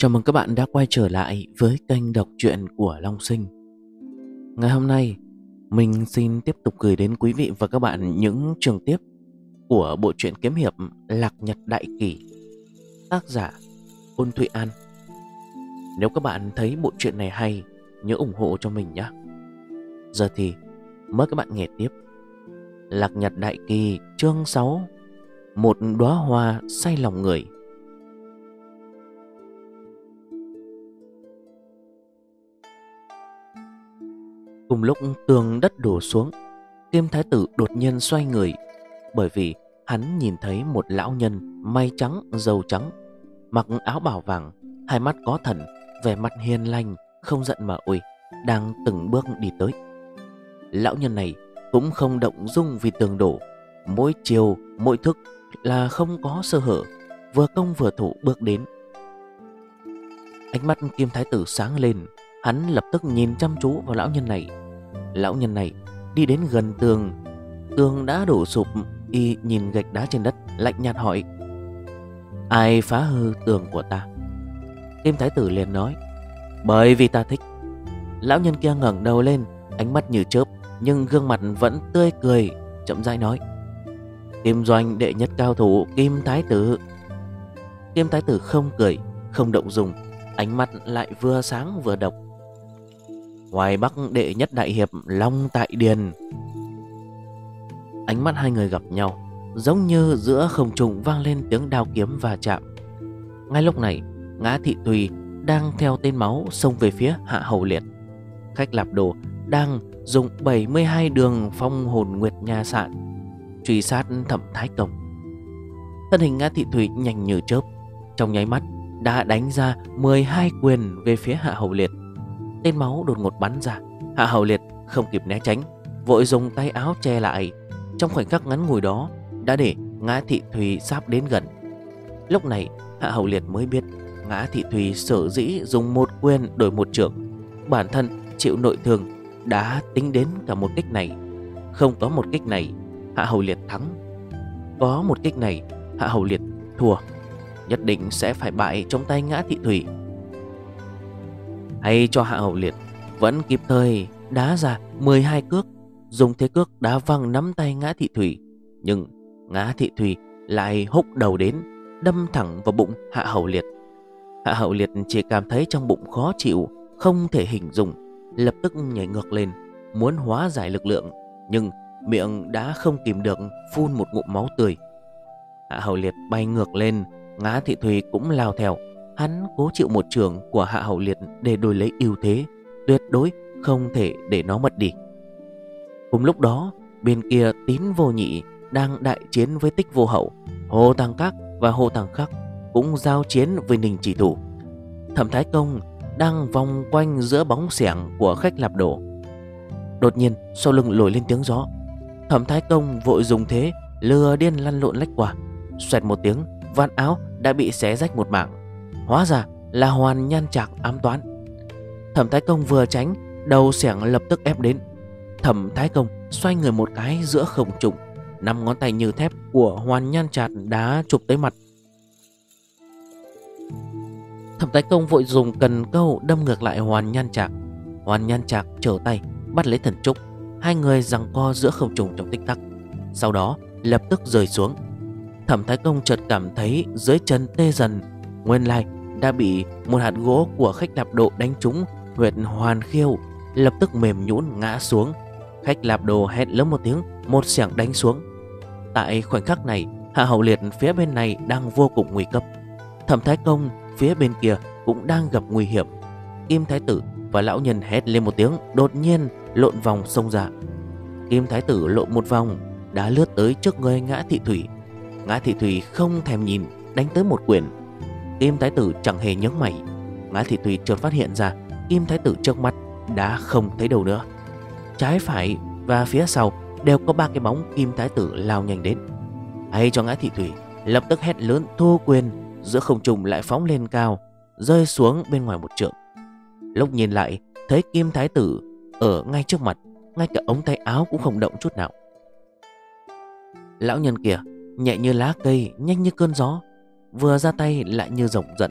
Chào mừng các bạn đã quay trở lại với kênh đọc truyện của Long Sinh. Ngày hôm nay, mình xin tiếp tục gửi đến quý vị và các bạn những trường tiếp của bộ truyện kiếm hiệp Lạc Nhật Đại Kỳ, tác giả Ôn Thụy An. Nếu các bạn thấy bộ truyện này hay, nhớ ủng hộ cho mình nhé. Giờ thì mời các bạn nghe tiếp. Lạc Nhật Đại Kỳ chương 6 Một đóa hoa say lòng người Cùng lúc tường đất đổ xuống Kim Thái Tử đột nhiên xoay người Bởi vì hắn nhìn thấy một lão nhân May trắng, dầu trắng Mặc áo bảo vàng Hai mắt có thần Vẻ mặt hiền lành Không giận mà ủi, Đang từng bước đi tới. Lão nhân này cũng không động dung vì tường đổ Mỗi chiều, mỗi thức là không có sơ hở Vừa công vừa thủ bước đến. Ánh mắt Kim Thái Tử sáng lên Hắn lập tức nhìn chăm chú vào lão nhân này. Lão nhân này đi đến gần tường. Tường đã đổ sụp, Y nhìn gạch đá trên đất, Lạnh nhạt hỏi, Ai phá hư tường của ta? Kim Thái Tử liền nói, Bởi vì ta thích. Lão nhân kia ngẩng đầu lên, Ánh mắt như chớp, Nhưng gương mặt vẫn tươi cười, Chậm rãi nói, Kim doanh, đệ nhất cao thủ Kim Thái Tử. Kim Thái Tử không cười, Không động dùng, Ánh mắt lại vừa sáng vừa độc. Hoài Bắc đệ nhất đại hiệp Long Tại Điền. Ánh mắt hai người gặp nhau, Giống như giữa không trùng vang lên tiếng đao kiếm và chạm. Ngay lúc này, Ngã Thị Tùy đang theo tên máu xông về phía Hạ Hầu Liệt. Khách lạp đồ đang dùng 72 đường phong hồn nguyệt nha sạn, Truy sát thẩm thái công Thân hình Ngã Thị Thùy nhanh như chớp, Trong nháy mắt đã đánh ra 12 quyền về phía Hạ Hầu Liệt. Tên máu đột ngột bắn ra. Hạ Hầu Liệt không kịp né tránh, Vội dùng tay áo che lại. Trong khoảnh khắc ngắn ngủi đó, Đã để Ngã Thị Thùy sắp đến gần. Lúc này, Hạ Hầu Liệt mới biết Ngã Thị Thùy sở dĩ dùng một quyền đổi một trưởng. Bản thân chịu nội thương Đã tính đến cả một kích này. Không có một kích này, Hạ Hầu Liệt thắng. Có một kích này, Hạ Hầu Liệt thua. Nhất định sẽ phải bại trong tay Ngã Thị Thùy hay cho Hạ Hậu Liệt, Vẫn kịp thời đá ra 12 cước. Dùng thế cước đá văng nắm tay Ngã Thị Thủy, Nhưng Ngã Thị Thủy lại húc đầu đến, Đâm thẳng vào bụng Hạ Hậu Liệt. Hạ Hậu Liệt chỉ cảm thấy trong bụng khó chịu, Không thể hình dung, Lập tức nhảy ngược lên, Muốn hóa giải lực lượng, Nhưng miệng đã không kìm được, Phun một ngụm máu tươi. Hạ Hậu Liệt bay ngược lên, Ngã Thị Thùy cũng lao theo. Hắn cố chịu một trường của Hạ Hậu Liệt để đổi lấy ưu thế, tuyệt đối không thể để nó mất đi. Cùng lúc đó, bên kia tín vô nhị đang đại chiến với tích vô hậu, Hồ Tăng Các và Hồ Tăng Khắc cũng giao chiến với Ninh Chỉ Thủ. Thẩm Thái Công đang vòng quanh giữa bóng xẻng của khách lạp đổ. Đột nhiên, sau lưng lồi lên tiếng gió. Thẩm Thái Công vội dùng thế lừa điên lăn lộn lách qua. Xoẹt một tiếng, vạt áo đã bị xé rách một mảng. Hóa ra là hoàn nhan trạc ám toán. Thẩm Thái Công vừa tránh, Đầu xẻng lập tức ép đến. Thẩm Thái Công xoay người một cái giữa không trùng, Năm ngón tay như thép của hoàn nhan trạc đã chụp tới mặt. Thẩm Thái Công vội dùng cần câu đâm ngược lại hoàn nhan trạc. Hoàn nhan trạc trở tay, bắt lấy thần trúc. Hai người giằng co giữa không trùng trong tích tắc. Sau đó, lập tức rơi xuống. Thẩm Thái Công chợt cảm thấy dưới chân tê dần. Nguyên lai đã bị một hạt gỗ của khách lạp độ đánh trúng, huyệt hoàn khiêu, lập tức mềm nhũn ngã xuống. Khách lạp đồ hét lớn một tiếng, một xẻng đánh xuống. Tại khoảnh khắc này, hạ hậu liệt phía bên này đang vô cùng nguy cấp. Thẩm thái công phía bên kia cũng đang gặp nguy hiểm. Kim thái tử và lão nhân hét lên một tiếng, đột nhiên lộn vòng sông ra. Kim thái tử lộn một vòng, đã lướt tới trước người ngã thị thủy. Ngã thị thủy không thèm nhìn, đánh tới một quyền. Kim Thái Tử chẳng hề nhớ mày. Ngã Thị Tùy chợt phát hiện ra Kim Thái Tử trước mắt đã không thấy đâu nữa. Trái phải và phía sau Đều có ba cái bóng Kim Thái Tử lao nhanh đến. Hay cho Ngã Thị Tùy, Lập tức hét lớn thu quyền, Giữa không trùng lại phóng lên cao, Rơi xuống bên ngoài một trượng. Lúc nhìn lại, thấy Kim Thái Tử Ở ngay trước mặt, Ngay cả ống tay áo cũng không động chút nào. Lão nhân kia, Nhẹ như lá cây, Nhanh như cơn gió Vừa ra tay lại như rộng giận.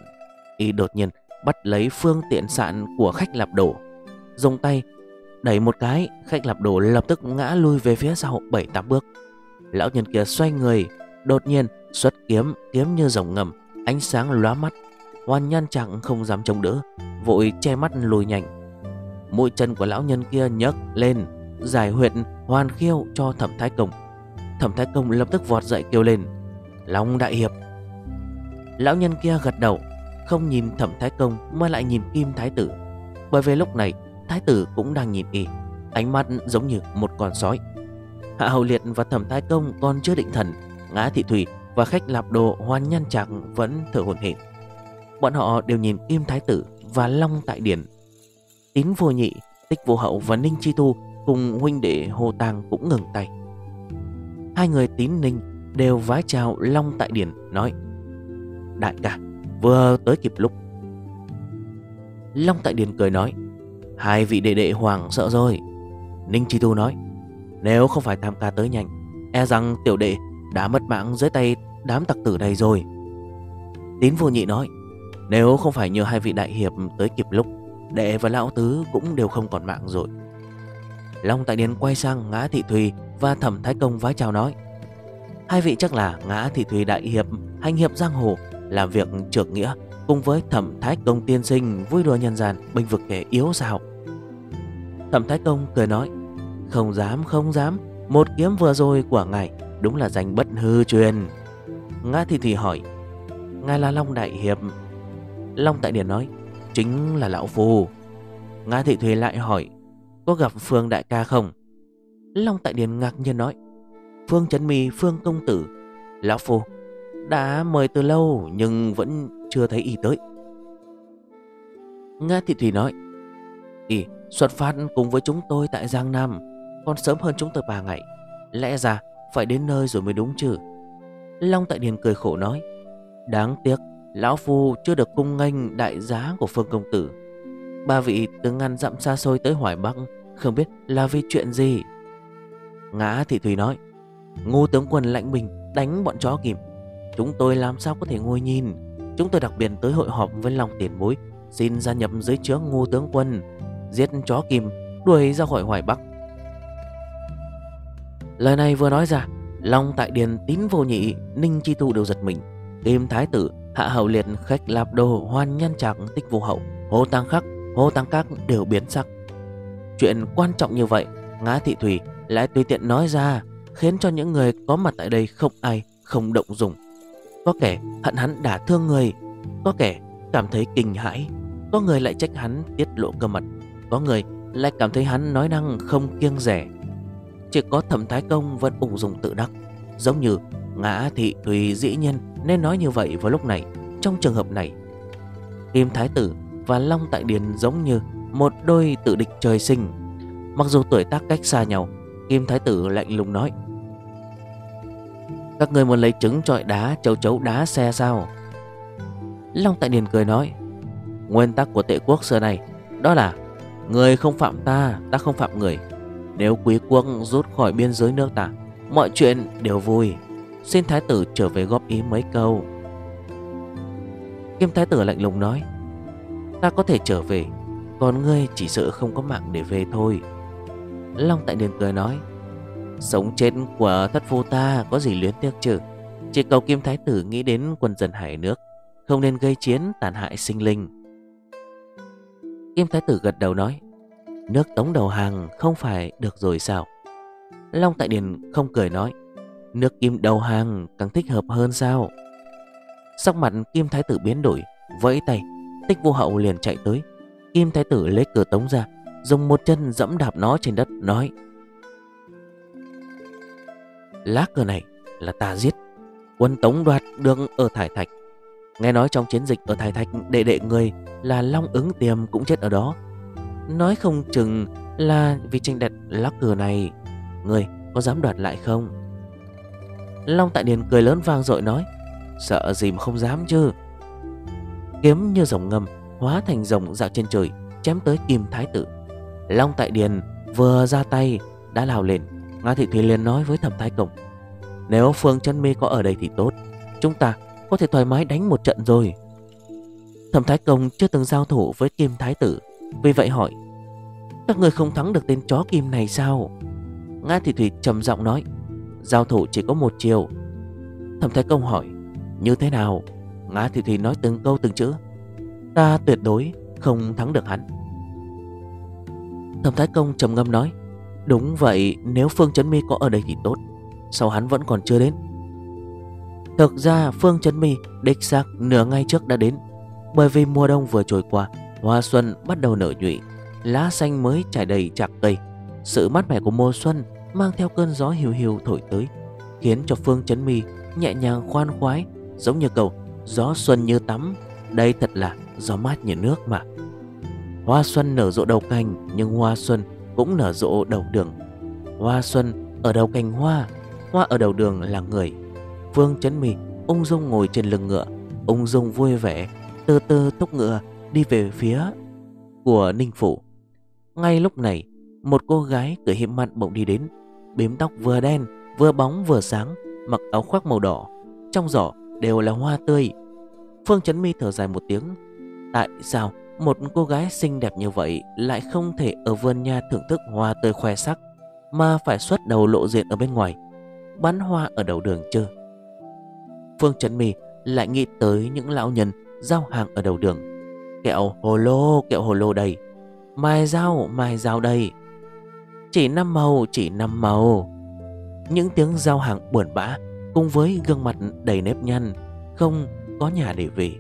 Y đột nhiên bắt lấy phương tiện sạn của khách lạp đổ Dùng tay đẩy một cái, Khách lạp đổ lập tức ngã lui về phía sau 7-8 bước. Lão nhân kia xoay người, Đột nhiên xuất kiếm Kiếm như rồng ngầm, Ánh sáng lóa mắt, Hoàn nhan chẳng không dám chống đỡ, Vội che mắt lùi nhanh. Mũi chân của lão nhân kia nhấc lên, Giải huyệt hoàn khiêu cho thẩm thái công. Thẩm thái công lập tức vọt dậy kêu lên, Long đại hiệp Lão nhân kia gật đầu Không nhìn thẩm thái công mà lại nhìn kim thái tử. Bởi vì lúc này Thái tử cũng đang nhìn y Ánh mắt giống như một con sói. Hạ Hầu Liệt và Thẩm Thái Công còn chưa định thần Ngã Thị Thủy và khách lạp đồ Hoan nhan chạc vẫn thở hồn hển. Bọn họ đều nhìn Kim Thái Tử và Long Tại Điển. Tín vô nhị, tích vô hậu và Ninh Chi Tu Cùng huynh đệ Hồ Tàng cũng ngừng tay. Hai người tín ninh đều vái chào Long Tại Điển nói Đại ca vừa tới kịp lúc. Long Tại Điền cười nói Hai vị đệ đệ hoàng sợ rồi. Ninh Chi Tu nói Nếu không phải tam ca tới nhanh E rằng tiểu đệ đã mất mạng dưới tay đám tặc tử này rồi. Tín vô nhị nói Nếu không phải nhờ hai vị đại hiệp tới kịp lúc Đệ và lão tứ cũng đều không còn mạng rồi. Long Tại Điền quay sang Ngã Thị Thùy và Thẩm Thái Công vái chào nói Hai vị chắc là Ngã Thị Thùy Đại Hiệp, Hành Hiệp Giang Hồ làm việc trưởng nghĩa cùng với Thẩm Thái Công tiên sinh vui đùa nhân gian bình vực kẻ yếu sao Thẩm Thái Công cười nói, Không dám không dám, Một kiếm vừa rồi của ngài Đúng là danh bất hư truyền. Ngã Thị thì hỏi, Ngài là Long Đại Hiệp? Long Tại điển nói, Chính là Lão Phu. Ngã Thị Thùy lại hỏi, Có gặp Phương Đại ca không? Long Tại Điền ngạc nhiên nói, Phương Trấn mi, Phương Công Tử, Lão Phu đã mời từ lâu Nhưng vẫn chưa thấy y tới. Nga Thị thủy nói Y xuất phát cùng với chúng tôi tại Giang Nam, Còn sớm hơn chúng tôi ba ngày. Lẽ ra phải đến nơi rồi mới đúng chứ? Long Tại Điền cười khổ nói, Đáng tiếc, Lão Phu chưa được cung nghênh đại giá của Phương Công Tử. Ba vị từ ngăn dặm xa xôi tới Hoài Bắc, Không biết là vì chuyện gì? Ngã Thị thủy nói, Ngô tướng quân lãnh mình đánh bọn chó kìm. Chúng tôi làm sao có thể ngồi nhìn? Chúng tôi đặc biệt tới hội họp với lòng tiền bối, Xin gia nhập dưới chướng ngô tướng quân, Giết chó kìm Đuổi ra khỏi Hoài Bắc. Lời này vừa nói ra, Long tại điền tín vô nhị, Ninh chi tu đều giật mình. Kim thái tử, Hạ hậu liệt khách lạp đồ Hoan nhân trạc, tích vô hậu Hồ tăng khắc Hồ tăng các đều biến sắc. Chuyện quan trọng như vậy, Ngã thị thủy lại tùy tiện nói ra, Khiến cho những người có mặt tại đây không ai, không động dùng. Có kẻ hận hắn đã thương người, Có kẻ cảm thấy kinh hãi, Có người lại trách hắn tiết lộ cơ mật, Có người lại cảm thấy hắn nói năng không kiêng rẻ. Chỉ có thẩm thái công vẫn ủng dung tự đắc, Giống như ngã thị tùy dĩ nhiên nên nói như vậy vào lúc này. Trong trường hợp này, Kim Thái Tử và Long Tại Điền giống như một đôi tự địch trời sinh. Mặc dù tuổi tác cách xa nhau, Kim Thái Tử lạnh lùng nói các người muốn lấy trứng, trọi đá Châu chấu đá xe sao? Long Tại Điền cười nói, Nguyên tắc của tệ quốc xưa này, Đó là Người không phạm ta Ta không phạm người. Nếu quý quốc rút khỏi biên giới nước ta, Mọi chuyện đều vui. Xin thái tử trở về góp ý mấy câu. Kim thái tử lạnh lùng nói, Ta có thể trở về, Còn ngươi chỉ sợ không có mạng để về thôi. Long tại điền cười nói Sống chết của thất phu ta có gì luyến tiếc chứ? Chỉ cầu Kim Thái Tử nghĩ đến quân dân hải nước, Không nên gây chiến tàn hại sinh linh. Kim Thái Tử gật đầu nói, Nước tống đầu hàng không phải được rồi sao? Long Tại Điền không cười nói, Nước kim đầu hàng càng thích hợp hơn sao? Sắc mặt Kim Thái Tử biến đổi, Vẫy tay, Tích vô hậu liền chạy tới. Kim Thái Tử lấy cửa tống ra, Dùng một chân dẫm đạp nó trên đất, nói Lá cờ này là ta giết. Quân tống đoạt được ở Thải Thạch. Nghe nói trong chiến dịch ở Thải Thạch, Đệ đệ người là Long ứng tiềm cũng chết ở đó. Nói không chừng là vì tranh đặt lá cờ này. Người có dám đoạt lại không? Long Tại Điền cười lớn vang dội nói, Sợ gì mà không dám chứ? Kiếm như rồng ngầm Hóa thành rồng dạo trên trời, Chém tới Kim Thái Tử. Long Tại Điền vừa ra tay, Đã lao lên. Nga Thị Thùy liền nói với Thẩm Thái Công Nếu Phương chân mi có ở đây thì tốt, Chúng ta có thể thoải mái đánh một trận rồi. Thẩm Thái Công chưa từng giao thủ với Kim Thái Tử, Vì vậy hỏi, Các người không thắng được tên chó Kim này sao? Ngã Thị Thủy trầm giọng nói, Giao thủ chỉ có một chiều. Thẩm Thái Công hỏi, Như thế nào? Ngã Thị Thủy nói từng câu từng chữ, Ta tuyệt đối không thắng được hắn. Thẩm Thái Công trầm ngâm nói Đúng vậy, nếu Phương Trấn Mi có ở đây thì tốt. Sao hắn vẫn còn chưa đến. Thực ra, Phương Trấn Mi đích xác nửa ngày trước đã đến. Bởi vì mùa đông vừa trôi qua, Hoa xuân bắt đầu nở nhụy. Lá xanh mới trải đầy chạc cây. Sự mát mẻ của mùa xuân Mang theo cơn gió hiu hiu thổi tới, Khiến cho Phương Trấn Mi nhẹ nhàng khoan khoái, Giống như cầu, Gió xuân như tắm, Đây thật là gió mát như nước mà. Hoa xuân nở rộ đầu cành, Nhưng hoa xuân cũng nở rộ đầu đường. Hoa xuân ở đầu cành hoa Hoa ở đầu đường là người. Phương chấn Mì, ung dung ngồi trên lưng ngựa, Ung dung vui vẻ, Tơ tơ thúc ngựa đi về phía của Ninh Phủ. Ngay lúc này, Một cô gái cười hiếm mặn bỗng đi đến, Bím tóc vừa đen, vừa bóng vừa sáng, Mặc áo khoác màu đỏ, Trong giỏ đều là hoa tươi. Phương chấn Mi thở dài một tiếng, Tại sao một cô gái xinh đẹp như vậy Lại không thể ở vườn nhà thưởng thức hoa tươi khoe sắc Mà phải xuất đầu lộ diện ở bên ngoài Bán hoa ở đầu đường chưa Phương Trấn Mi lại nghĩ tới những lão nhân giao hàng ở đầu đường. Kẹo hồ lô, kẹo hồ lô đây. Mai dao, mai dao đây. Chỉ năm màu, chỉ năm màu. Những tiếng giao hàng buồn bã Cùng với gương mặt đầy nếp nhăn Không có nhà để về.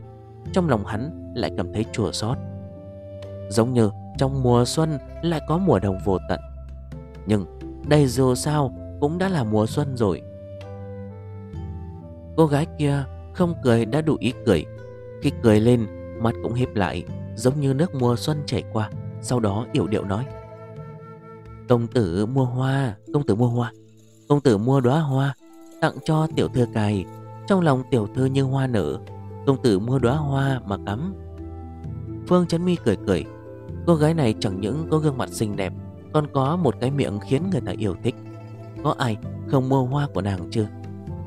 Trong lòng hắn lại cảm thấy chua xót. Giống như trong mùa xuân lại có mùa đông vô tận. Nhưng đây dù sao cũng đã là mùa xuân rồi. Cô gái kia không cười đã đủ ý cười. Khi cười lên, Mắt cũng hiếp lại, Giống như nước mùa xuân chảy qua, Sau đó yểu điệu nói. Công tử mua hoa, Công tử mua hoa, Công tử mua đóa hoa Tặng cho tiểu thư cài, Trong lòng tiểu thư như hoa nở. Công tử mua đóa hoa mà cắm. Phương Trấn Mi cười cười. Cô gái này chẳng những có gương mặt xinh đẹp, Còn có một cái miệng khiến người ta yêu thích. Có ai không mua hoa của nàng chưa?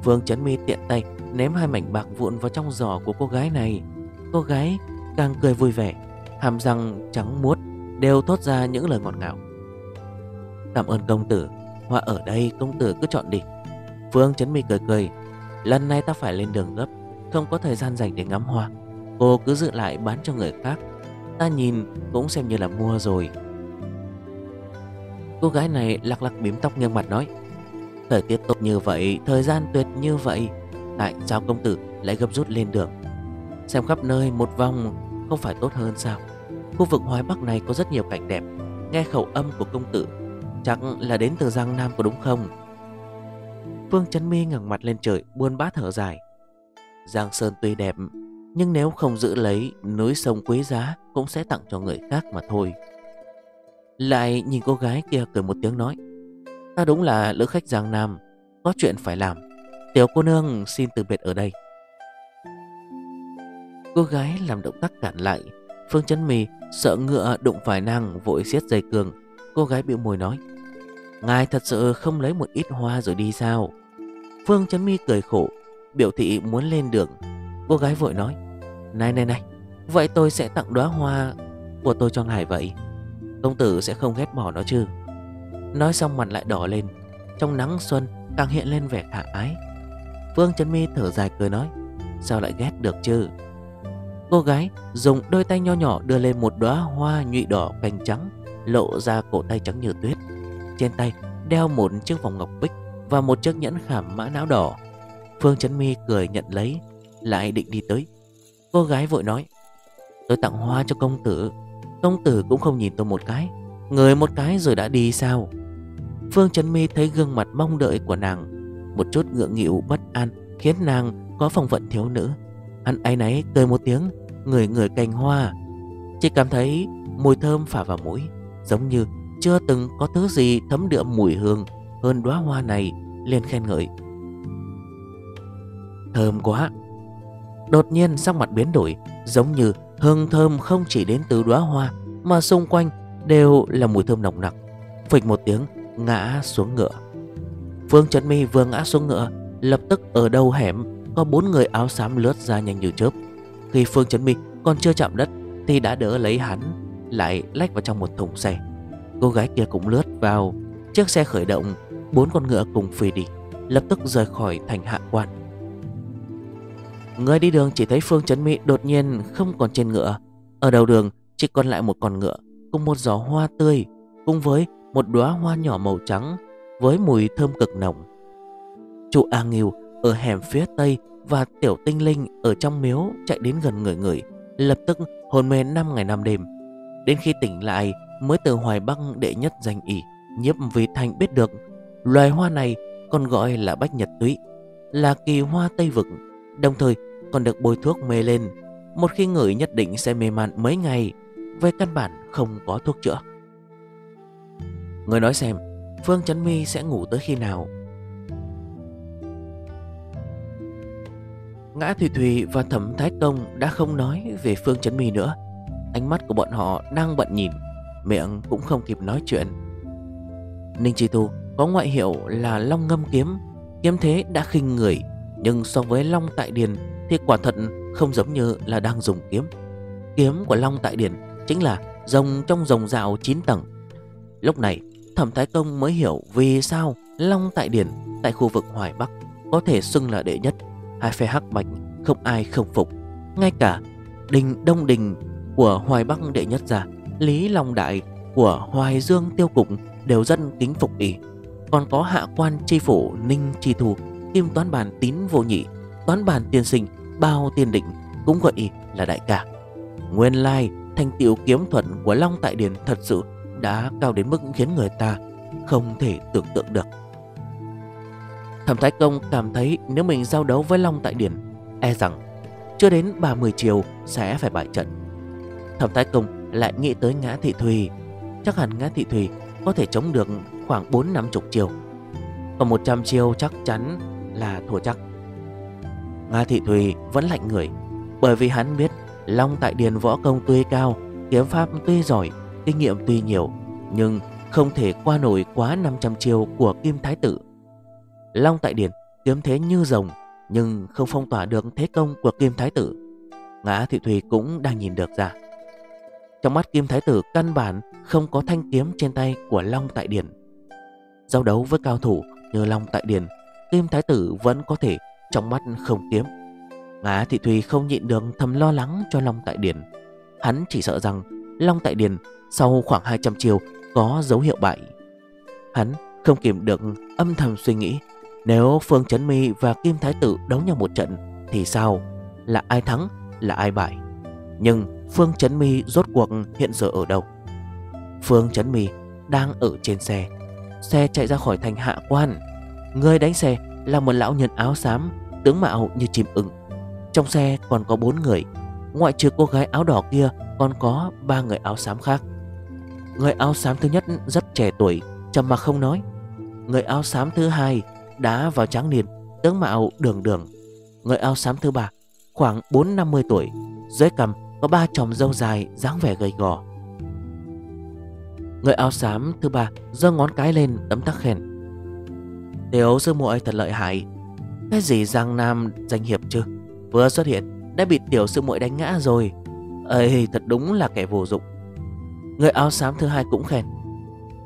Phương Trấn Mi tiện tay Ném hai mảnh bạc vụn vào trong giỏ của cô gái này. Cô gái càng cười vui vẻ, Hàm răng trắng muốt, Đều thốt ra những lời ngọt ngào. Cảm ơn công tử, Hoa ở đây, công tử cứ chọn đi. Phương Trấn Mi cười cười. Lần này ta phải lên đường gấp. Không có thời gian dành để ngắm hoa. Cô cứ giữ lại bán cho người khác. Ta nhìn cũng xem như là mua rồi. Cô gái này lắc lắc bím tóc nghiêng mặt nói, Thời tiết tốt như vậy, Thời gian tuyệt như vậy, Tại sao công tử lại gấp rút lên đường Xem khắp nơi một vòng Không phải tốt hơn sao? Khu vực Hoài Bắc này có rất nhiều cảnh đẹp, Nghe khẩu âm của công tử, Chắc là đến từ Giang Nam có đúng không? Phương Trấn Mi ngẩng mặt lên trời, Buôn bã thở dài. Giang Sơn tuy đẹp, Nhưng nếu không giữ lấy, núi sông quý giá Cũng sẽ tặng cho người khác mà thôi. Lại nhìn cô gái kia cười một tiếng nói, Ta đúng là lữ khách Giang Nam, Có chuyện phải làm. Tiểu cô nương xin từ biệt ở đây. Cô gái làm động tác cản lại, Phương chấn Mì sợ ngựa đụng phải nàng vội siết dây cường Cô gái bị môi nói, Ngài thật sự không lấy một ít hoa rồi đi sao? Phương chấn Mi cười khổ Biểu thị muốn lên đường. Cô gái vội nói, Này này này, Vậy tôi sẽ tặng đóa hoa của tôi cho ngài vậy. Công tử sẽ không ghét bỏ nó chứ? Nói xong mặt lại đỏ lên, Trong nắng xuân càng hiện lên vẻ khả ái. Phương Trấn Mi thở dài cười nói, Sao lại ghét được chứ? Cô gái dùng đôi tay nho nhỏ đưa lên một đóa hoa nhụy đỏ cành trắng, Lộ ra cổ tay trắng như tuyết. Trên tay đeo một chiếc vòng ngọc bích Và một chiếc nhẫn khảm mã não đỏ. Phương Trấn Mi cười nhận lấy, Lại định đi tới. Cô gái vội nói, Tôi tặng hoa cho công tử. Công tử cũng không nhìn tôi một cái. Người một cái rồi đã đi sao? Phương Trấn Mi thấy gương mặt mong đợi của nàng, Một chút ngượng nghịu bất an, Khiến nàng có phong vận thiếu nữ. Hắn ấy nấy cười một tiếng, Người người cành hoa. Chỉ cảm thấy mùi thơm phả vào mũi, Giống như chưa từng có thứ gì thấm đượm mùi hương, Hơn đóa hoa này liền khen ngợi. Thơm quá. Đột nhiên sắc mặt biến đổi, Giống như hương thơm không chỉ đến từ đóa hoa, Mà xung quanh đều là mùi thơm nồng nặc. Phịch một tiếng, ngã xuống ngựa. Phương Trấn My vừa ngã xuống ngựa, Lập tức ở đầu hẻm, Có bốn người áo xám lướt ra nhanh như chớp. Khi Phương Chấn Mi còn chưa chạm đất, Thì đã đỡ lấy hắn, Lại lách vào trong một thùng xe. Cô gái kia cũng lướt vào. Chiếc xe khởi động, Bốn con ngựa cùng phi đi, Lập tức rời khỏi thành hạ quan. Người đi đường chỉ thấy Phương Chấn mỹ đột nhiên không còn trên ngựa. Ở đầu đường, chỉ còn lại một con ngựa, Cùng một giỏ hoa tươi, Cùng với một đóa hoa nhỏ màu trắng, Với mùi thơm cực nồng. Chú A Nghiêu ở hẻm phía tây Và Tiểu Tinh Linh ở trong miếu chạy đến gần người người, Lập tức hồn mê 5 ngày 5 đêm. Đến khi tỉnh lại, mới từ Hoài Băng đệ nhất danh ỉ Nhiếp vì thành biết được, Loài hoa này còn gọi là bách nhật túy, Là kỳ hoa Tây Vực, Đồng thời còn được bôi thuốc mê lên. Một khi ngửi nhất định sẽ mê man mấy ngày, Về căn bản không có thuốc chữa. Người nói xem, Phương Chấn Mi sẽ ngủ tới khi nào? Ngã Thủy Thủy và Thẩm Thái Công đã không nói về Phương Chấn Mi nữa. Ánh mắt của bọn họ đang bận nhìn Miệng cũng không kịp nói chuyện. Ninh Chi Tu có ngoại hiệu là Long Ngâm Kiếm. Kiếm thế đã khinh người, Nhưng so với Long Tại Điền thì quả thật không giống như là đang dùng kiếm. Kiếm của Long Tại Điền Chính là rồng trong rồng rào 9 tầng. Lúc này, Thẩm Thái Công mới hiểu vì sao Long Tại Điền tại khu vực Hoài Bắc Có thể xưng là đệ nhất. Hai phe hắc bạch không ai không phục. Ngay cả đình Đông Đình của Hoài Bắc đệ nhất gia Lý Long Đại của Hoài Dương Tiêu Cục đều dân kính phục ý Còn có hạ quan tri phủ Ninh Tri Thù Kim toán bàn tín vô nhị, Toán bàn tiên sinh Bao tiên định Cũng gọi ý là đại ca Nguyên lai thành tiểu kiếm thuật của Long Tại Điền thật sự đã cao đến mức khiến người ta không thể tưởng tượng được. Thẩm Thái Công cảm thấy nếu mình giao đấu với Long Tại Điền, e rằng chưa đến 30 chiều sẽ phải bại trận. Thẩm Thái Công lại nghĩ tới Ngã Thị Thùy, chắc hẳn Ngã Thị Thùy có thể chống được khoảng 4 năm chục chiều. Còn 100 chiều chắc chắn là thua chắc. Ngã Thị Thùy vẫn lạnh người, bởi vì hắn biết Long Tại Điền võ công tuy cao, kiếm pháp tuy giỏi, kinh nghiệm tuy nhiều, nhưng không thể qua nổi quá 500 chiêu của Kim Thái Tử. Long Tại Điền kiếm thế như rồng, nhưng không phong tỏa được thế công của Kim Thái Tử. Ngã Thị Thùy cũng đang nhìn được ra. Trong mắt Kim Thái Tử căn bản không có thanh kiếm trên tay của Long Tại Điền. Giao đấu với cao thủ như Long Tại Điền, Kim Thái Tử vẫn có thể trong mắt không kiếm. Ngã Thị Thùy không nhịn được thầm lo lắng cho Long Tại Điền. Hắn chỉ sợ rằng Long Tại Điền sau khoảng 200 chiều có dấu hiệu bại. Hắn không kìm được âm thầm suy nghĩ, nếu Phương Chấn Mi và Kim Thái Tử đấu nhau một trận thì sao? Là ai thắng? Là ai bại? Nhưng Phương Chấn Mi rốt cuộc hiện giờ ở đâu? Phương Chấn Mi đang ở trên xe. Xe chạy ra khỏi thành hạ quan. Người đánh xe là một lão nhân áo xám, tướng mạo như chim ưng. Trong xe còn có bốn người. Ngoại trừ cô gái áo đỏ kia còn có ba người áo xám khác. Người áo xám thứ nhất rất trẻ tuổi, trầm mặc không nói. Người áo xám thứ hai đã vào tráng niên, tướng mạo đường đường. Người áo xám thứ ba khoảng 4-50 tuổi, dưới cằm có ba chòm râu dài dáng vẻ gầy gò. Người áo xám thứ ba giơ ngón cái lên tấm tắc khen. Tiểu sư muội thật lợi hại. Cái gì Giang Nam danh hiệp chứ? Vừa xuất hiện, đã bị tiểu sư muội đánh ngã rồi. Ây thật đúng là kẻ vô dụng. Người áo xám thứ hai cũng khen.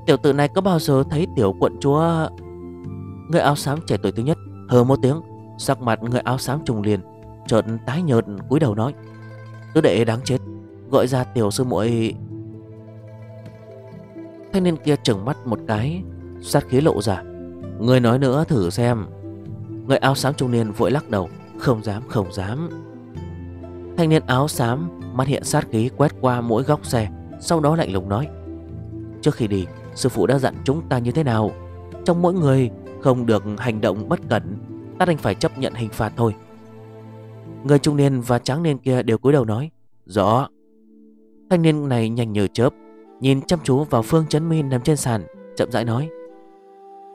Tiểu tử này có bao giờ thấy tiểu quận chúa Người áo xám trẻ tuổi thứ nhất Hờ một tiếng, Sắc mặt người áo xám trùng liền Chợt tái nhợt, cúi đầu nói Tứ đệ đáng chết, Gọi ra tiểu sư muội Thanh niên kia trừng mắt một cái, Sát khí lộ ra Người nói nữa thử xem. Người áo xám trung niên vội lắc đầu. Không dám không dám. Thanh niên áo xám Mắt hiện sát khí quét qua mỗi góc xe, Sau đó lạnh lùng nói. Trước khi đi, Sư phụ đã dặn chúng ta như thế nào? Trong mỗi người không được hành động bất cẩn Ta đành phải chấp nhận hình phạt thôi. Người trung niên và tráng niên kia đều cúi đầu nói. Rõ. Thanh niên này nhanh như chớp, Nhìn chăm chú vào Phương Chấn Minh nằm trên sàn, Chậm rãi nói.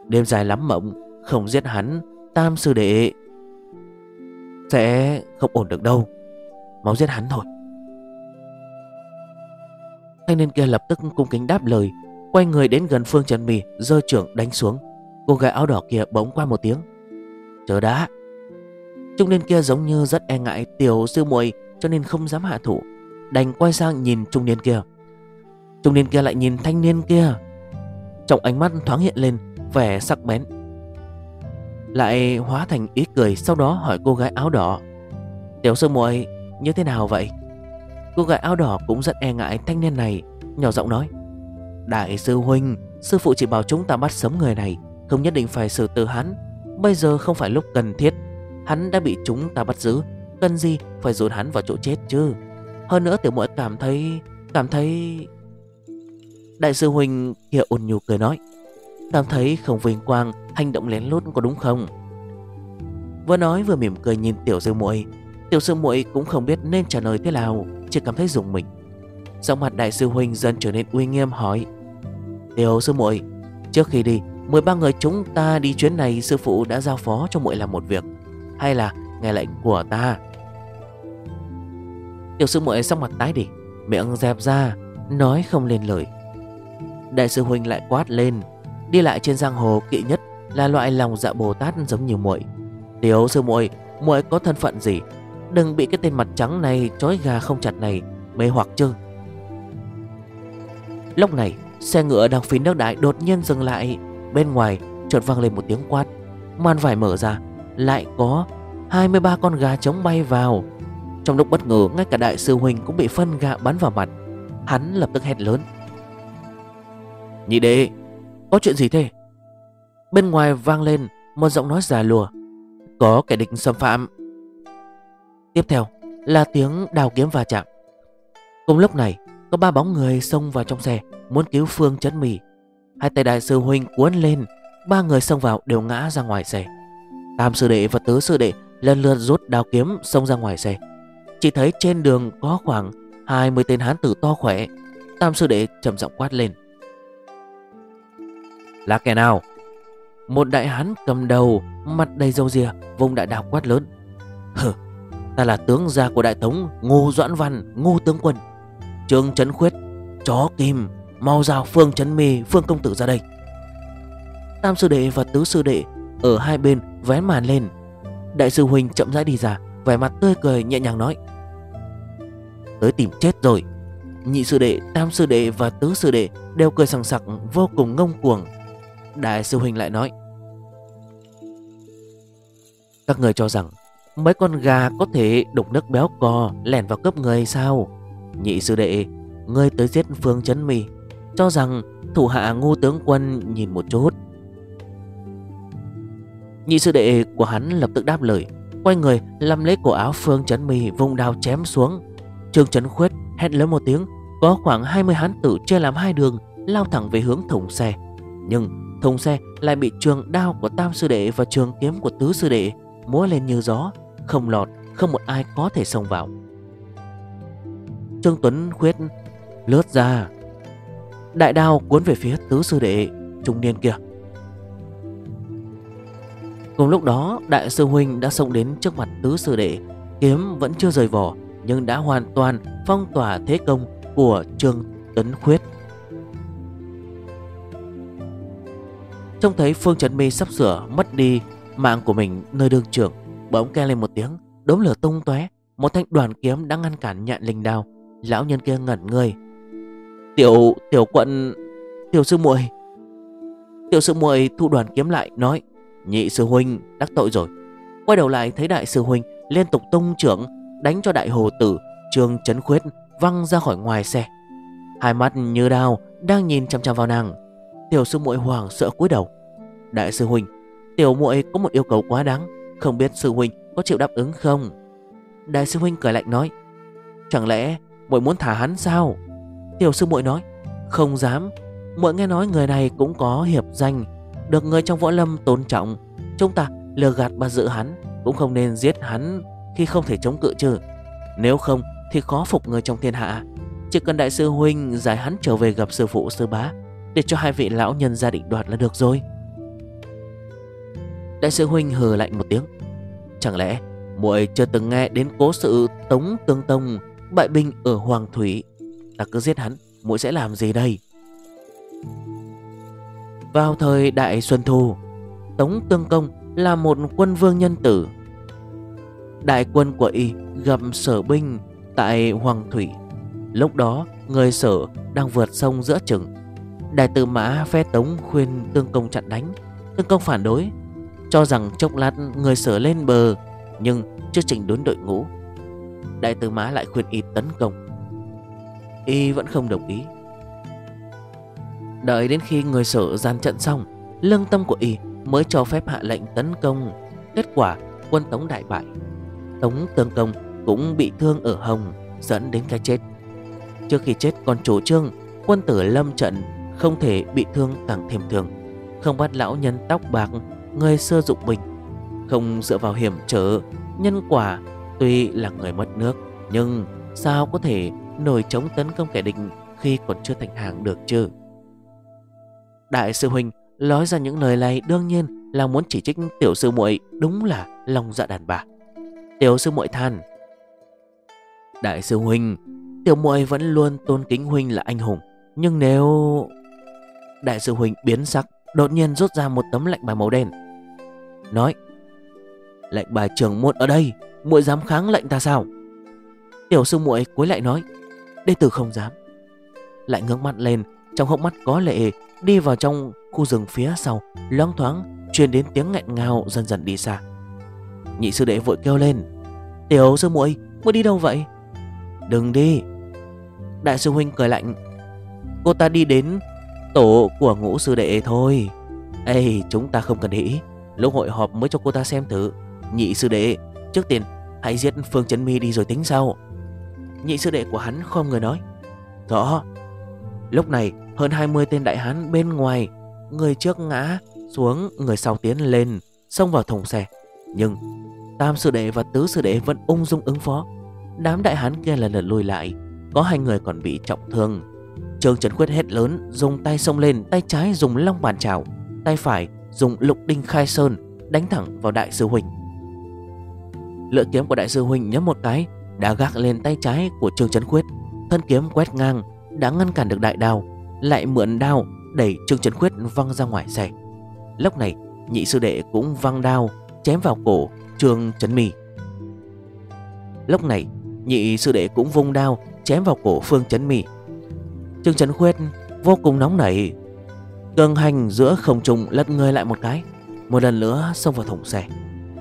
Đêm dài lắm mộng, Không giết hắn, Tam sư đệ. Sẽ không ổn được đâu Máu giết hắn thôi. Thanh niên kia lập tức cung kính đáp lời, Quay người đến gần Phương Trần Mì Dơ trưởng đánh xuống. Cô gái áo đỏ kia bỗng qua một tiếng. Chờ đã. Trung niên kia giống như rất e ngại Tiểu sư muội, Cho nên không dám hạ thủ, Đành quay sang nhìn trung niên kia. Trung niên kia lại nhìn thanh niên kia. Trong ánh mắt thoáng hiện lên Vẻ sắc bén. Lại hóa thành ý cười Sau đó hỏi cô gái áo đỏ, Tiểu sư muội, như thế nào vậy? Cô gái áo đỏ cũng rất e ngại thanh niên này, Nhỏ giọng nói, Đại sư huynh, Sư phụ chỉ bảo chúng ta bắt sống người này, Không nhất định phải xử tử hắn. Bây giờ không phải lúc cần thiết, Hắn đã bị chúng ta bắt giữ, Cần gì phải dồn hắn vào chỗ chết chứ? Hơn nữa tiểu muội cảm thấy Cảm thấy Đại sư huynh kia ôn nhu cười nói Tam thấy không vinh quang, Hành động lén lút có đúng không? Vừa nói vừa mỉm cười nhìn tiểu sư muội. Tiểu sư muội cũng không biết nên trả lời thế nào, Chỉ cảm thấy dùng mình. Giọng mặt đại sư huynh dần trở nên uy nghiêm hỏi. Tiểu sư muội, Trước khi đi 13 người chúng ta đi chuyến này Sư phụ đã giao phó cho muội làm một việc, Hay là nghe lệnh của ta? Tiểu sư muội sắc mặt tái đi, Miệng dẹp ra, Nói không lên lời. Đại sư huynh lại quát lên. Đi lại trên giang hồ kỵ nhất Là loại lòng dạ Bồ Tát giống như muội. Tiểu sư muội muội có thân phận gì, Đừng bị cái tên mặt trắng này trói gà không chặt này Mê hoặc chứ. Lúc này, Xe ngựa đang phí nước đại đột nhiên dừng lại. Bên ngoài, chợt vang lên một tiếng quát. Màn vải mở ra, Lại có 23 con gà trống bay vào. Trong lúc bất ngờ, Ngay cả đại sư huynh cũng bị phân gà bắn vào mặt. Hắn lập tức hét lớn. Nhị đệ có chuyện gì thế? Bên ngoài vang lên một giọng nói già lùa. Có kẻ địch xâm phạm. Tiếp theo là tiếng đào kiếm va chạm. Cùng lúc này, Có ba bóng người xông vào trong xe, Muốn cứu Phương chấn mì. Hai tay đại sư huynh cuốn lên, Ba người xông vào đều ngã ra ngoài xe. Tam sư đệ và tứ sư đệ lần lượt rút đào kiếm xông ra ngoài xe. Chỉ thấy trên đường có khoảng 20 tên hán tử to khỏe. Tam sư đệ trầm giọng quát lên. Là kẻ nào? Một đại hán cầm đầu Mặt đầy râu rìa Vùng đại đào quát lớn. Hừ Ta là tướng gia của đại tống Ngô Doãn Văn Ngô Tướng Quân. Trương Trấn Khuyết Chó Kim Mau rào Phương Trấn Mì Phương Công Tử ra đây. Tam sư đệ và tứ sư đệ Ở hai bên vén màn lên. Đại sư Huynh chậm rãi đi ra Vẻ mặt tươi cười nhẹ nhàng nói. Tới tìm chết rồi. Nhị sư đệ, tam sư đệ và tứ sư đệ Đều cười sẵn sặc vô cùng ngông cuồng. Đại sư Huynh lại nói. Các người cho rằng, Mấy con gà có thể đục nước béo cò Lẻn vào cấp người sao? Nhị sư đệ, Ngươi tới giết Phương chấn Mì Cho rằng thủ hạ ngu tướng quân nhìn một chút. Nhị sư đệ của hắn lập tức đáp lời, Quay người làm lấy cổ áo Phương chấn Mì Vùng đao chém xuống. Trương chấn Khuyết hét lớn một tiếng, Có khoảng 20 hán tử chia làm hai đường, Lao thẳng về hướng thùng xe. Nhưng thùng xe lại bị trường đao của tam sư đệ Và trường kiếm của tứ sư đệ Múa lên như gió, Không lọt, Không một ai có thể xông vào. Trương Tuấn Khuyết, lướt ra. Đại đao cuốn về phía tứ sư đệ, Trung niên kia. Cùng lúc đó, Đại sư Huynh đã xông đến trước mặt tứ sư đệ, Kiếm vẫn chưa rời vỏ, Nhưng đã hoàn toàn phong tỏa thế công Của Trương Tuấn Khuyết. Trông thấy Phương Trấn Mi sắp sửa mất đi Mạng của mình nơi đường trưởng Bỗng kêu lên một tiếng, Đốm lửa tung tóe, Một thanh đoàn kiếm đã ngăn cản nhạn linh đao. Lão nhân kia ngẩn người. Tiểu tiểu quận, Tiểu sư muội. Tiểu sư muội thu đoàn kiếm lại, nói, Nhị sư huynh, đắc tội rồi. Quay đầu lại thấy đại sư huynh liên tục tung trưởng, Đánh cho đại hồ tử Trương chấn khuyết văng ra khỏi ngoài xe. Hai mắt như đao, Đang nhìn chăm chăm vào nàng. Tiểu sư muội hoàng sợ cúi đầu. Đại sư huynh, Tiểu muội có một yêu cầu quá đáng, Không biết sư huynh có chịu đáp ứng không? Đại sư huynh cười lạnh nói, Chẳng lẽ muội muốn thả hắn sao? Tiểu sư muội nói, Không dám. Muội nghe nói người này cũng có hiệp danh, Được người trong võ lâm tôn trọng. Chúng ta lừa gạt bắt giữ hắn, Cũng không nên giết hắn Khi không thể chống cự chứ. Nếu không thì khó phục người trong thiên hạ. Chỉ cần đại sư huynh giải hắn trở về gặp sư phụ, sư bá để cho hai vị lão nhân gia định đoạt là được rồi. Đại sư huynh hừ lạnh một tiếng. Chẳng lẽ muội chưa từng nghe đến cố sự Tống Tương Tông, bại binh ở Hoàng Thủy? Ta cứ giết hắn, Muội sẽ làm gì đây? Vào thời Đại Xuân Thu, Tống Tương Công là một quân vương nhân tử. Đại quân của y gặp sở binh Tại Hoàng Thủy. Lúc đó, người sở đang vượt sông giữa chừng. Đại tử mã phe tống khuyên tương công chặn đánh. Tương công phản đối, Cho rằng chốc lát người sở lên bờ, Nhưng chưa chỉnh đốn đội ngũ. Đại tử mã lại khuyên y tấn công. Y vẫn không đồng ý. Đợi đến khi người sở gian trận xong, Lương tâm của Y mới cho phép hạ lệnh tấn công. Kết quả, quân Tống đại bại. Tống tương công cũng bị thương ở hồng, Dẫn đến cái chết. Trước khi chết còn chủ trương Quân tử lâm trận không thể bị thương càng thêm thương Không bắt lão nhân tóc bạc, Người xưa dụng bình. Không dựa vào hiểm trở, Nhân quả, tuy là người mất nước, Nhưng sao có thể nổi chống tấn công kẻ địch Khi còn chưa thành hàng được chứ? Đại sư Huynh, nói ra những lời này đương nhiên là muốn chỉ trích tiểu sư muội, đúng là lòng dạ đàn bà. Tiểu sư muội than, Đại sư Huynh, Tiểu muội vẫn luôn tôn kính Huynh là anh hùng, Nhưng nếu Đại sư Huynh biến sắc, Đột nhiên rút ra một tấm lệnh bài màu đen. Nói, Lệnh bài trưởng môn ở đây, muội dám kháng lệnh ta sao? Tiểu sư muội cuối lại nói, Đệ tử không dám. Lại ngước mắt lên, Trong hốc mắt có lệ, Đi vào trong khu rừng phía sau, Loáng thoáng truyền đến tiếng nghẹn ngào dần dần đi xa. Nhị sư đệ vội kêu lên, Tiểu sư muội Muội đi đâu vậy? Đừng đi. Đại sư huynh cười lạnh, Cô ta đi đến tổ của ngũ sư đệ thôi. Ê chúng ta không cần nghĩ, Lúc hội họp mới cho cô ta xem thử. Nhị sư đệ Trước tiên hãy giết Phương Trấn Mi đi rồi tính sau. Nhị sư đệ của hắn không người nói. Rõ. Lúc này hơn 20 tên đại hán bên ngoài Người trước ngã xuống Người sau tiến lên Xông vào thùng xe. Nhưng Tam sư đệ và tứ sư đệ vẫn ung dung ứng phó. Đám đại hán kia lần lượt lùi lại Có hai người còn bị trọng thương. Trương Trần Quyết hét lớn, Dùng tay xông lên, Tay trái dùng long bàn trào Tay phải dùng lục đinh khai sơn, Đánh thẳng vào đại sư huynh Lựa kiếm của đại sư huynh nhắm một cái, Đã gác lên tay trái của Trương Trấn Quyết. Thân kiếm quét ngang, Đã ngăn cản được đại đao, Lại mượn đao đẩy Trương Trấn Quyết văng ra ngoài xe. Lúc này, nhị sư đệ cũng văng đao, Chém vào cổ Trương Trấn Mì Lúc này, nhị sư đệ cũng vung đao, Chém vào cổ Phương Trấn Mì Trương Trấn Khuyết vô cùng nóng nảy. Cường hành giữa không trùng lật người lại một cái. Một lần nữa xông vào thùng xe.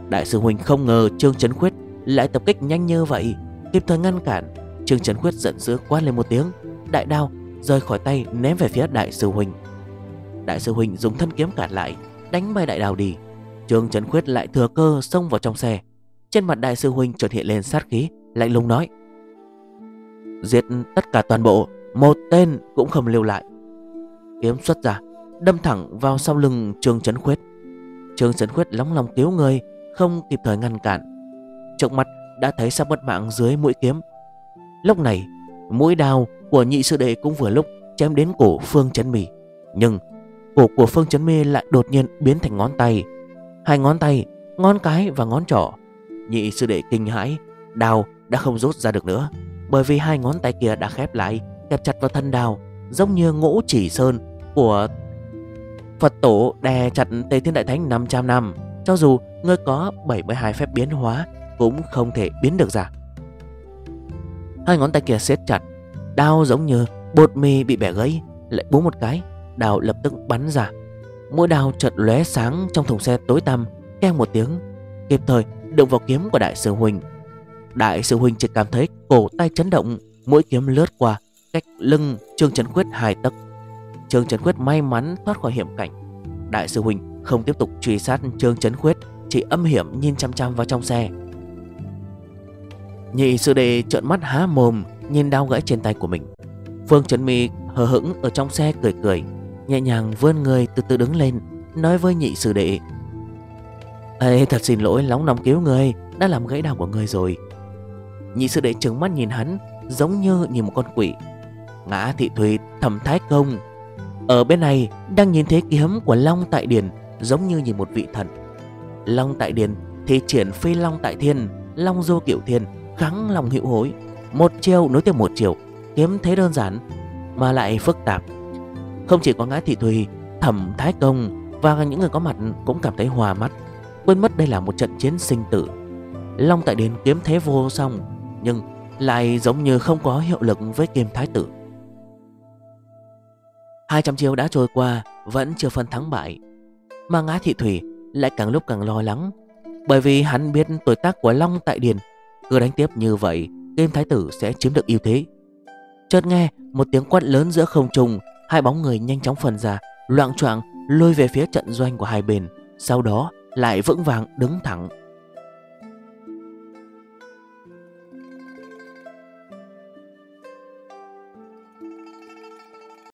Đại sư Huynh không ngờ Trương Trấn Khuyết lại tập kích nhanh như vậy. Kịp thời ngăn cản, Trương Trấn Khuyết giận dữ quát lên một tiếng. Đại đao rơi khỏi tay ném về phía đại sư Huynh. Đại sư Huynh dùng thân kiếm cản lại, Đánh bay đại đào đi. Trương Trấn Khuyết lại thừa cơ xông vào trong xe. Trên mặt đại sư Huynh trột hiện lên sát khí, Lạnh lùng nói. Giết tất cả toàn bộ một tên cũng không lưu lại. Kiếm xuất ra, Đâm thẳng vào sau lưng Trương Trấn khuyết. Trương Trấn khuyết lóng lòng cứu người, Không kịp thời ngăn cản. Trong mắt đã thấy sắp mất mạng dưới mũi kiếm. Lúc này, Mũi đào của nhị sư đệ cũng vừa lúc Chém đến cổ Phương Trấn Mì Nhưng cổ của Phương Trấn Mì lại đột nhiên biến thành ngón tay. Hai ngón tay, Ngón cái và ngón trỏ. Nhị sư đệ kinh hãi đào đã không rút ra được nữa, Bởi vì hai ngón tay kia đã khép lại Kẹp chặt vào thân đào, Giống như ngũ chỉ sơn của Phật tổ đè chặt Tề Thiên Đại Thánh 500 năm. Cho dù ngươi có 72 phép biến hóa, Cũng không thể biến được ra Hai ngón tay kia siết chặt, Đao giống như bột mì bị bẻ gãy, Lại búng một cái, đào lập tức bắn ra. Mũi đào chợt lóe sáng trong thùng xe tối tăm, Keng một tiếng. Kịp thời đụng vào kiếm của đại sư Huỳnh. Đại sư Huỳnh chỉ cảm thấy cổ tay chấn động, Mũi kiếm lướt qua Cách lưng Trương Trấn Quyết hai tấc. Trương Trấn Quyết may mắn thoát khỏi hiểm cảnh. Đại sư huynh, không tiếp tục truy sát Trương Trấn Quyết, Chỉ âm hiểm nhìn chăm chăm vào trong xe. Nhị sư đệ trợn mắt há mồm, Nhìn đau gãy trên tay của mình. Phương Trấn Mi hờ hững ở trong xe cười cười, Nhẹ nhàng vươn người từ từ đứng lên, Nói với nhị sư đệ. Ê, thật xin lỗi lóng nóng cứu người, Đã làm gãy đau của người rồi. Nhị sư đệ trừng mắt nhìn hắn, Giống như nhìn một con quỷ. Ngã thị thùy thẩm thái công. Ở bên này, đang nhìn thấy kiếm của Long Tại Điền, Giống như nhìn một vị thần. Long Tại Điền thì triển phi Long Tại Thiên, Long Dô Kiệu Thiên Kháng Long Hữu Hối. Một chiều nối tiếp một chiều, Kiếm thế đơn giản, Mà lại phức tạp. Không chỉ có ngã thị thùy Thẩm thái công Và những người có mặt cũng cảm thấy hòa mắt. Quên mất đây là một trận chiến sinh tử. Long Tại Điền kiếm thế vô song, Nhưng Lại giống như không có hiệu lực với kim thái tử. 200 chiêu đã trôi qua, Vẫn chưa phân thắng bại. Mà ngã thị thủy lại càng lúc càng lo lắng, Bởi vì hắn biết tuổi tác của Long tại Điền, Cứ đánh tiếp như vậy Kim thái tử sẽ chiếm được ưu thế. Chợt nghe một tiếng quát lớn giữa không trung, Hai bóng người nhanh chóng phần ra, Loạn choạng lôi về phía trận doanh của hai bên, Sau đó lại vững vàng đứng thẳng.